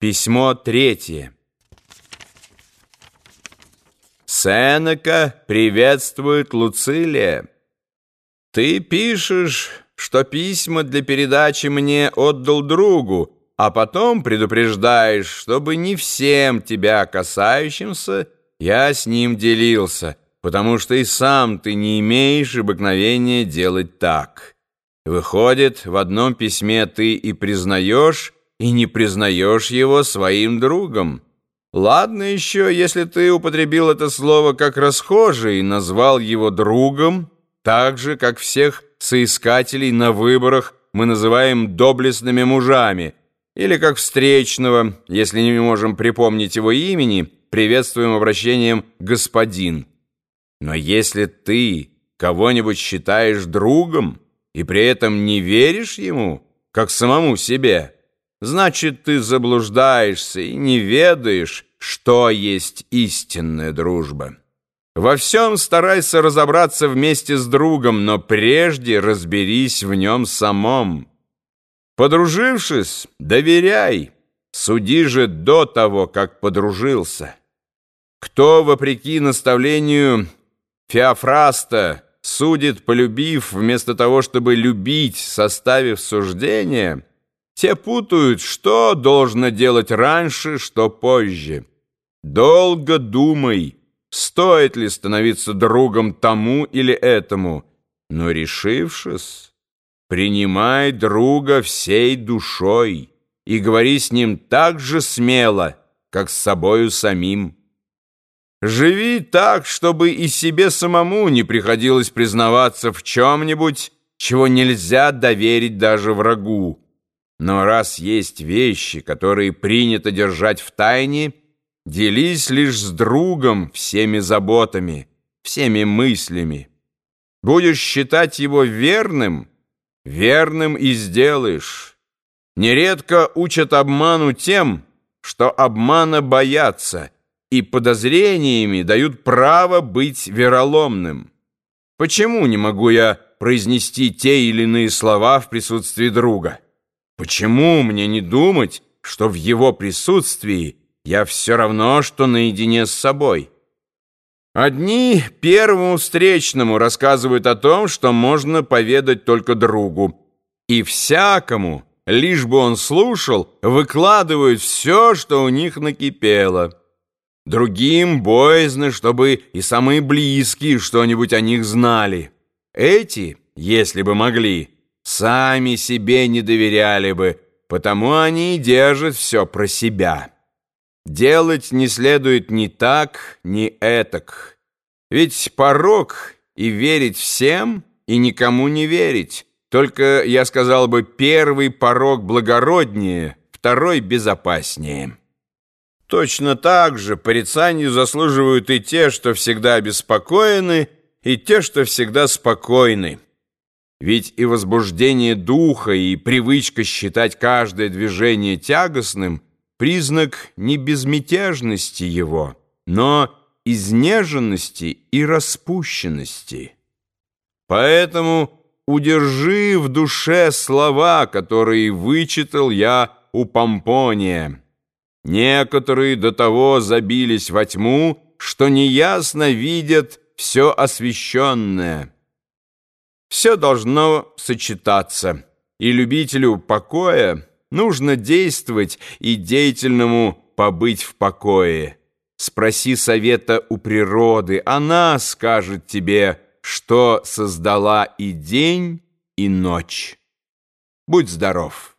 Письмо третье. Сенека приветствует Луцилия. Ты пишешь, что письма для передачи мне отдал другу, а потом предупреждаешь, чтобы не всем тебя касающимся я с ним делился, потому что и сам ты не имеешь обыкновения делать так. Выходит, в одном письме ты и признаешь, и не признаешь его своим другом. Ладно еще, если ты употребил это слово как расхожий и назвал его другом, так же, как всех соискателей на выборах мы называем доблестными мужами, или как встречного, если не можем припомнить его имени, приветствуем обращением «господин». Но если ты кого-нибудь считаешь другом и при этом не веришь ему, как самому себе, значит, ты заблуждаешься и не ведаешь, что есть истинная дружба. Во всем старайся разобраться вместе с другом, но прежде разберись в нем самом. Подружившись, доверяй, суди же до того, как подружился. Кто, вопреки наставлению Феофраста, судит, полюбив, вместо того, чтобы любить, составив суждение – те путают, что должно делать раньше, что позже. Долго думай, стоит ли становиться другом тому или этому, но решившись, принимай друга всей душой и говори с ним так же смело, как с собою самим. Живи так, чтобы и себе самому не приходилось признаваться в чем-нибудь, чего нельзя доверить даже врагу. Но раз есть вещи, которые принято держать в тайне, делись лишь с другом всеми заботами, всеми мыслями. Будешь считать его верным, верным и сделаешь. Нередко учат обману тем, что обмана боятся, и подозрениями дают право быть вероломным. Почему не могу я произнести те или иные слова в присутствии друга? Почему мне не думать, что в его присутствии я все равно, что наедине с собой? Одни первому встречному рассказывают о том, что можно поведать только другу, и всякому, лишь бы он слушал, выкладывают все, что у них накипело. Другим боязно, чтобы и самые близкие что-нибудь о них знали. Эти, если бы могли, сами себе не доверяли бы, потому они и держат все про себя. Делать не следует ни так, ни этак. Ведь порог и верить всем, и никому не верить. Только, я сказал бы, первый порог благороднее, второй безопаснее. Точно так же порицанию заслуживают и те, что всегда обеспокоены, и те, что всегда спокойны. Ведь и возбуждение духа, и привычка считать каждое движение тягостным — признак не безмятежности его, но изнеженности и распущенности. Поэтому удержи в душе слова, которые вычитал я у Помпония. Некоторые до того забились во тьму, что неясно видят все освещенное. Все должно сочетаться, и любителю покоя нужно действовать и деятельному побыть в покое. Спроси совета у природы, она скажет тебе, что создала и день, и ночь. Будь здоров!